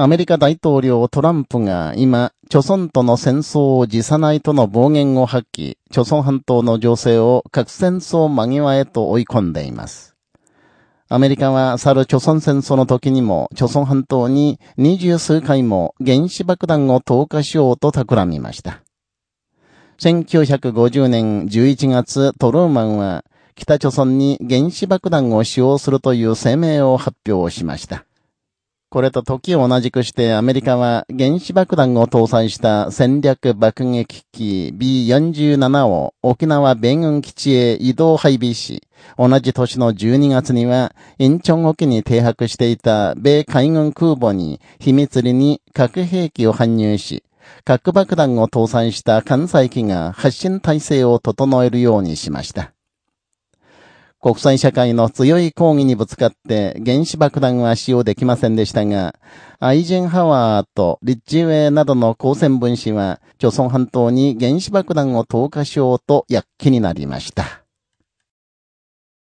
アメリカ大統領トランプが今、朝鮮との戦争を辞さないとの暴言を発揮、朝鮮半島の情勢を核戦争間際へと追い込んでいます。アメリカは去る朝鮮戦争の時にも、朝鮮半島に二十数回も原子爆弾を投下しようと企みました。1950年11月、トルーマンは、北朝鮮に原子爆弾を使用するという声明を発表しました。これと時を同じくしてアメリカは原子爆弾を搭載した戦略爆撃機 B47 を沖縄米軍基地へ移動配備し、同じ年の12月にはインチョン沖に停泊していた米海軍空母に秘密裏に核兵器を搬入し、核爆弾を搭載した艦載機が発進体制を整えるようにしました。国際社会の強い抗議にぶつかって原子爆弾は使用できませんでしたが、アイジェンハワーとリッチウェイなどの光線分子は、朝鮮半島に原子爆弾を投下しようと躍起になりました。